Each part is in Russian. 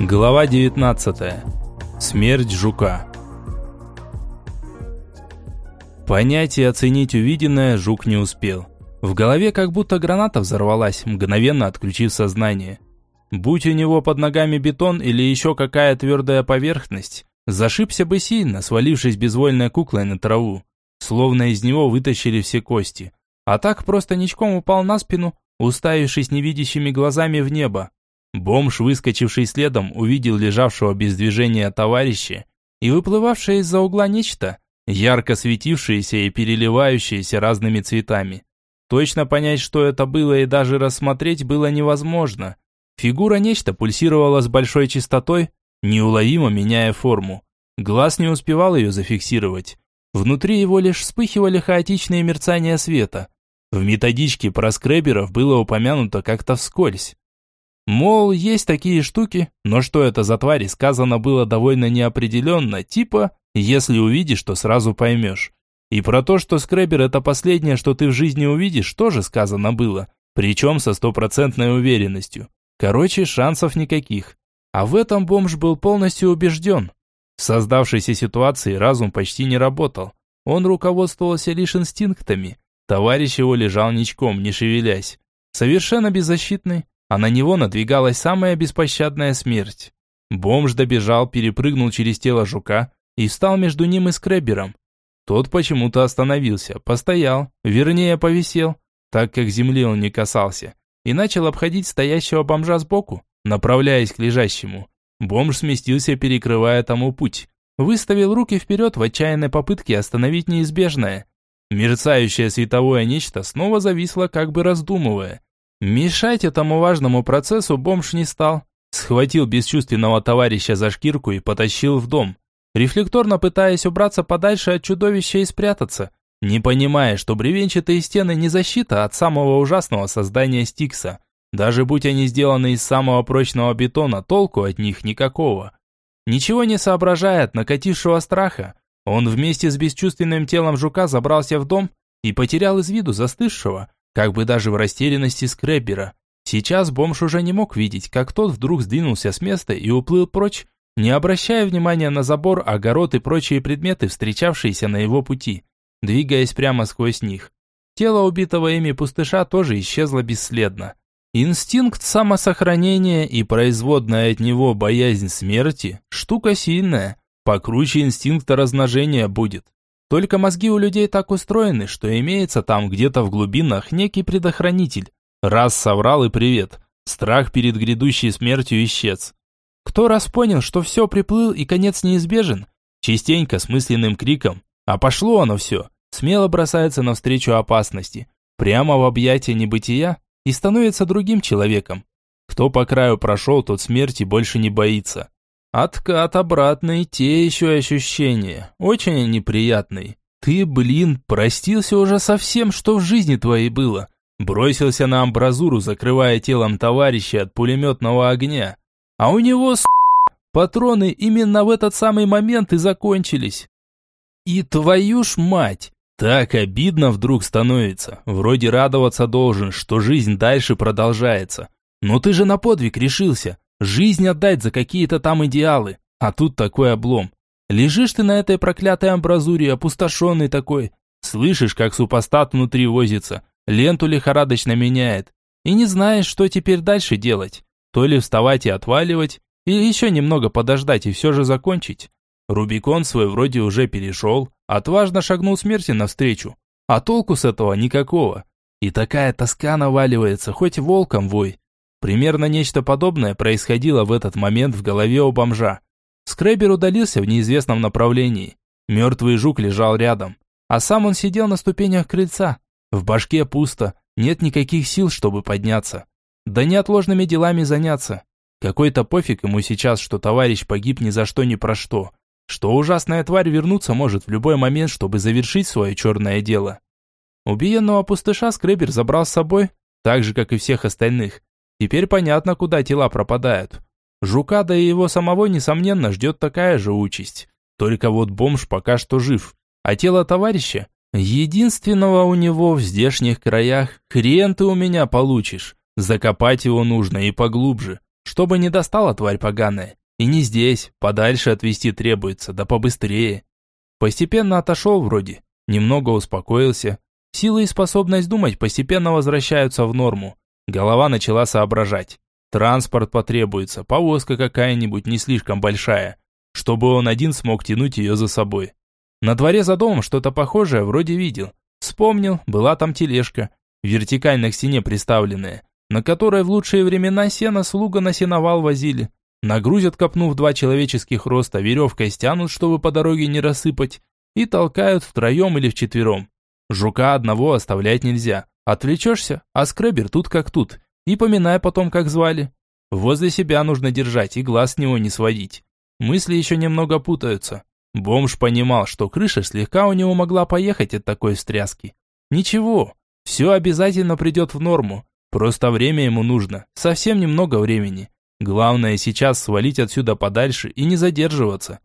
Глава 19. Смерть жука. Понять и оценить увиденное жук не успел. В голове как будто граната взорвалась, мгновенно отключив сознание. Будь у него под ногами бетон или еще какая твердая поверхность, зашибся бы сильно, свалившись безвольной куклой на траву. Словно из него вытащили все кости. А так просто ничком упал на спину, уставившись невидящими глазами в небо. Бомж, выскочивший следом, увидел лежавшего без движения товарища и выплывавшее из-за угла нечто, ярко светившееся и переливающееся разными цветами. Точно понять, что это было и даже рассмотреть было невозможно. Фигура нечто пульсировала с большой частотой, неуловимо меняя форму. Глаз не успевал ее зафиксировать. Внутри его лишь вспыхивали хаотичные мерцания света. В методичке про скреберов было упомянуто как-то вскользь. Мол, есть такие штуки, но что это за твари, сказано было довольно неопределенно, типа, если увидишь, то сразу поймешь. И про то, что скребер это последнее, что ты в жизни увидишь, тоже сказано было, причем со стопроцентной уверенностью. Короче, шансов никаких. А в этом бомж был полностью убежден. В создавшейся ситуации разум почти не работал. Он руководствовался лишь инстинктами. Товарищ его лежал ничком, не шевелясь. Совершенно беззащитный, а на него надвигалась самая беспощадная смерть. Бомж добежал, перепрыгнул через тело жука и встал между ним и скребером. Тот почему-то остановился, постоял, вернее повисел, так как земли он не касался, и начал обходить стоящего бомжа сбоку, направляясь к лежащему. Бомж сместился, перекрывая тому путь. Выставил руки вперед в отчаянной попытке остановить неизбежное. Мерцающее световое нечто снова зависло, как бы раздумывая. Мешать этому важному процессу бомж не стал. Схватил бесчувственного товарища за шкирку и потащил в дом, рефлекторно пытаясь убраться подальше от чудовища и спрятаться, не понимая, что бревенчатые стены не защита от самого ужасного создания Стикса. Даже будь они сделаны из самого прочного бетона, толку от них никакого. Ничего не соображая от накатившего страха, он вместе с бесчувственным телом жука забрался в дом и потерял из виду застывшего, как бы даже в растерянности скреббера. Сейчас бомж уже не мог видеть, как тот вдруг сдвинулся с места и уплыл прочь, не обращая внимания на забор, огород и прочие предметы, встречавшиеся на его пути, двигаясь прямо сквозь них. Тело убитого ими пустыша тоже исчезло бесследно. Инстинкт самосохранения и производная от него боязнь смерти – штука сильная, покруче инстинкта размножения будет. Только мозги у людей так устроены, что имеется там где-то в глубинах некий предохранитель. Раз соврал и привет. Страх перед грядущей смертью исчез. Кто раз понял, что все приплыл и конец неизбежен, частенько с мысленным криком «А пошло оно все!» смело бросается навстречу опасности, прямо в объятия небытия и становится другим человеком. Кто по краю прошел, тот смерти больше не боится. Откат обратный, те еще ощущения. Очень неприятный. Ты, блин, простился уже со всем, что в жизни твоей было. Бросился на амбразуру, закрывая телом товарища от пулеметного огня. А у него, с***, патроны именно в этот самый момент и закончились. И твою ж мать! Так обидно вдруг становится. Вроде радоваться должен, что жизнь дальше продолжается. Но ты же на подвиг решился. Жизнь отдать за какие-то там идеалы. А тут такой облом. Лежишь ты на этой проклятой амбразуре, опустошенный такой. Слышишь, как супостат внутри возится. Ленту лихорадочно меняет. И не знаешь, что теперь дальше делать. То ли вставать и отваливать, или еще немного подождать и все же закончить. Рубикон свой вроде уже перешел, отважно шагнул смерти навстречу. А толку с этого никакого. И такая тоска наваливается, хоть волком вой. Примерно нечто подобное происходило в этот момент в голове у бомжа. Скребер удалился в неизвестном направлении. Мертвый жук лежал рядом. А сам он сидел на ступенях крыльца. В башке пусто, нет никаких сил, чтобы подняться. Да неотложными делами заняться. Какой-то пофиг ему сейчас, что товарищ погиб ни за что ни про что. Что ужасная тварь вернуться может в любой момент, чтобы завершить свое черное дело. Убиенного пустыша Скребер забрал с собой, так же, как и всех остальных. Теперь понятно, куда тела пропадают. Жука, да и его самого, несомненно, ждет такая же участь. Только вот бомж пока что жив. А тело товарища, единственного у него в здешних краях, хрен ты у меня получишь. Закопать его нужно и поглубже. чтобы не достала тварь поганая. И не здесь, подальше отвезти требуется, да побыстрее. Постепенно отошел вроде, немного успокоился. Сила и способность думать постепенно возвращаются в норму. Голова начала соображать. Транспорт потребуется, повозка какая-нибудь не слишком большая, чтобы он один смог тянуть ее за собой. На дворе за домом что-то похожее вроде видел. Вспомнил, была там тележка, вертикально к стене приставленная, на которой в лучшие времена сено слуга на сеновал возили. Нагрузят, копнув два человеческих роста, веревкой стянут, чтобы по дороге не рассыпать, и толкают втроем или вчетвером. Жука одного оставлять нельзя. Отвлечешься, а скребер тут как тут, и поминай потом, как звали. Возле себя нужно держать и глаз с него не сводить. Мысли еще немного путаются. Бомж понимал, что крыша слегка у него могла поехать от такой встряски. Ничего, все обязательно придет в норму. Просто время ему нужно, совсем немного времени. Главное сейчас свалить отсюда подальше и не задерживаться.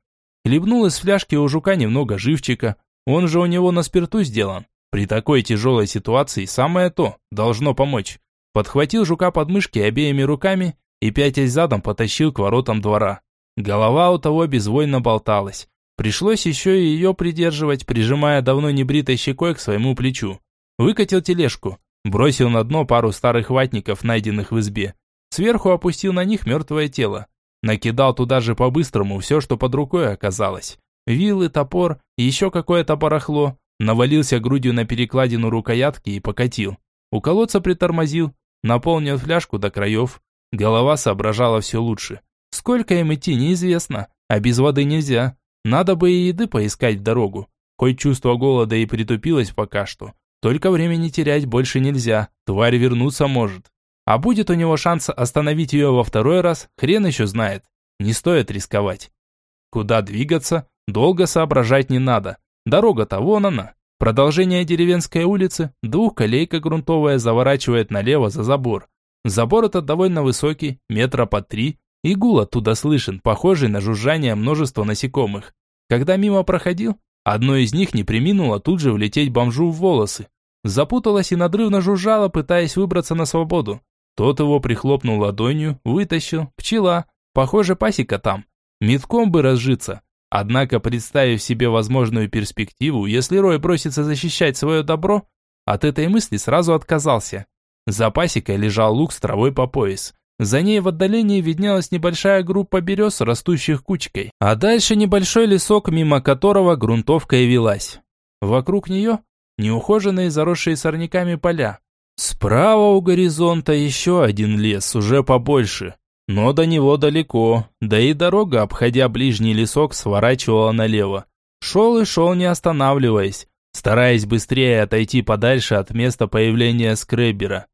Хлебнул из фляжки у жука немного живчика, он же у него на спирту сделан. При такой тяжелой ситуации самое то, должно помочь. Подхватил жука под мышки обеими руками и, пятясь задом, потащил к воротам двора. Голова у того безвольно болталась. Пришлось еще и ее придерживать, прижимая давно небритой щекой к своему плечу. Выкатил тележку, бросил на дно пару старых ватников, найденных в избе. Сверху опустил на них мертвое тело. Накидал туда же по-быстрому все, что под рукой оказалось. Вилы, топор, еще какое-то барахло. Навалился грудью на перекладину рукоятки и покатил. У колодца притормозил, наполнил фляжку до краев. Голова соображала все лучше. Сколько им идти, неизвестно, а без воды нельзя. Надо бы и еды поискать в дорогу. Хоть чувство голода и притупилось пока что. Только времени терять больше нельзя, тварь вернуться может. А будет у него шанс остановить ее во второй раз, хрен еще знает. Не стоит рисковать. Куда двигаться, долго соображать не надо. Дорога-то вон она. Продолжение деревенской улицы, двухколейка грунтовая заворачивает налево за забор. Забор этот довольно высокий, метра по три, и гул оттуда слышен, похожий на жужжание множества насекомых. Когда мимо проходил, одно из них не приминуло тут же влететь бомжу в волосы. Запуталась и надрывно жужжала, пытаясь выбраться на свободу. Тот его прихлопнул ладонью, вытащил, пчела, похоже пасека там. Метком бы разжиться, Однако, представив себе возможную перспективу, если Рой бросится защищать свое добро, от этой мысли сразу отказался. За пасекой лежал лук с травой по пояс. За ней в отдалении виднелась небольшая группа берез, растущих кучкой, а дальше небольшой лесок, мимо которого грунтовка и велась. Вокруг нее неухоженные, заросшие сорняками поля. Справа у горизонта еще один лес, уже побольше. Но до него далеко, да и дорога, обходя ближний лесок, сворачивала налево. Шел и шел, не останавливаясь, стараясь быстрее отойти подальше от места появления скреббера.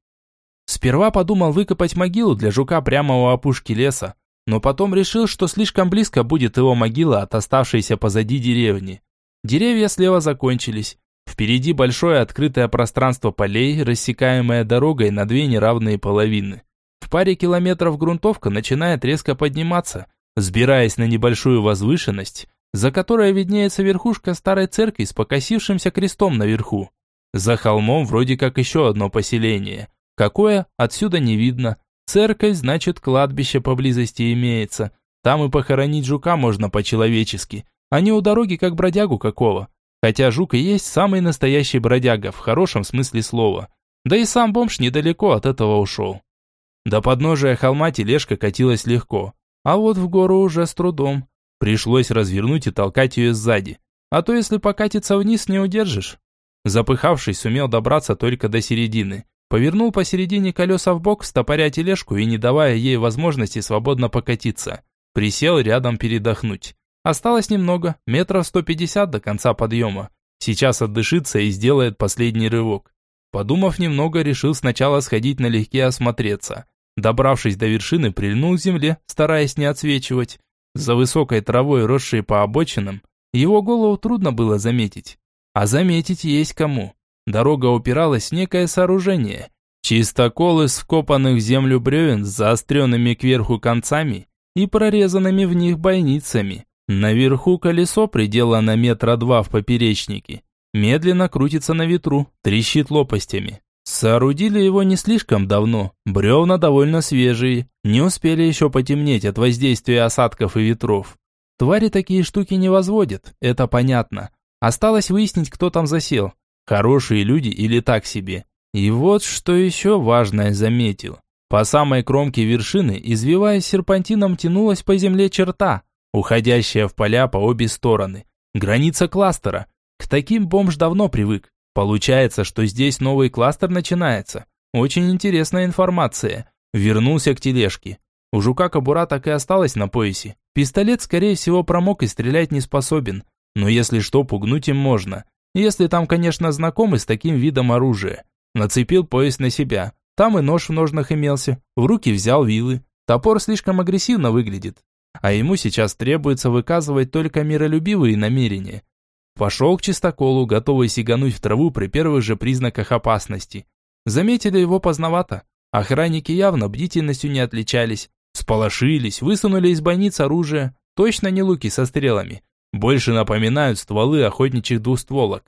Сперва подумал выкопать могилу для жука прямо у опушки леса, но потом решил, что слишком близко будет его могила от оставшейся позади деревни. Деревья слева закончились. Впереди большое открытое пространство полей, рассекаемое дорогой на две неравные половины. Паре километров грунтовка начинает резко подниматься, сбираясь на небольшую возвышенность, за которой виднеется верхушка старой церкви с покосившимся крестом наверху. За холмом вроде как еще одно поселение. Какое, отсюда не видно. Церковь, значит, кладбище поблизости имеется. Там и похоронить жука можно по-человечески, а не у дороги как бродягу какого. Хотя жук и есть самый настоящий бродяга, в хорошем смысле слова. Да и сам бомж недалеко от этого ушел. До подножия холма тележка катилась легко, а вот в гору уже с трудом. Пришлось развернуть и толкать ее сзади, а то если покатиться вниз, не удержишь. Запыхавшись, сумел добраться только до середины. Повернул посередине колеса в бок, стопоря тележку и не давая ей возможности свободно покатиться. Присел рядом передохнуть. Осталось немного, метров 150 до конца подъема. Сейчас отдышится и сделает последний рывок. Подумав немного, решил сначала сходить налегке осмотреться. Добравшись до вершины, прильнул к земле, стараясь не отсвечивать. За высокой травой, росшей по обочинам, его голову трудно было заметить. А заметить есть кому. Дорога упиралась в некое сооружение. Чистокол из вкопанных в землю бревен с заостренными кверху концами и прорезанными в них бойницами. Наверху колесо приделано метра два в поперечнике. Медленно крутится на ветру, трещит лопастями. Соорудили его не слишком давно, бревна довольно свежие, не успели еще потемнеть от воздействия осадков и ветров. Твари такие штуки не возводят, это понятно. Осталось выяснить, кто там засел. Хорошие люди или так себе. И вот что еще важное заметил. По самой кромке вершины, извиваясь серпантином, тянулась по земле черта, уходящая в поля по обе стороны. Граница кластера. К таким бомж давно привык. Получается, что здесь новый кластер начинается. Очень интересная информация. Вернулся к тележке. У жука кобура так и осталась на поясе. Пистолет, скорее всего, промок и стрелять не способен. Но если что, пугнуть им можно. Если там, конечно, знакомы с таким видом оружия. Нацепил пояс на себя. Там и нож в ножнах имелся. В руки взял вилы. Топор слишком агрессивно выглядит. А ему сейчас требуется выказывать только миролюбивые намерения. Пошел к чистоколу, готовый сигануть в траву при первых же признаках опасности. Заметили его поздновато. Охранники явно бдительностью не отличались. Сполошились, высунули из бойниц оружие. Точно не луки со стрелами. Больше напоминают стволы охотничьих двустволок.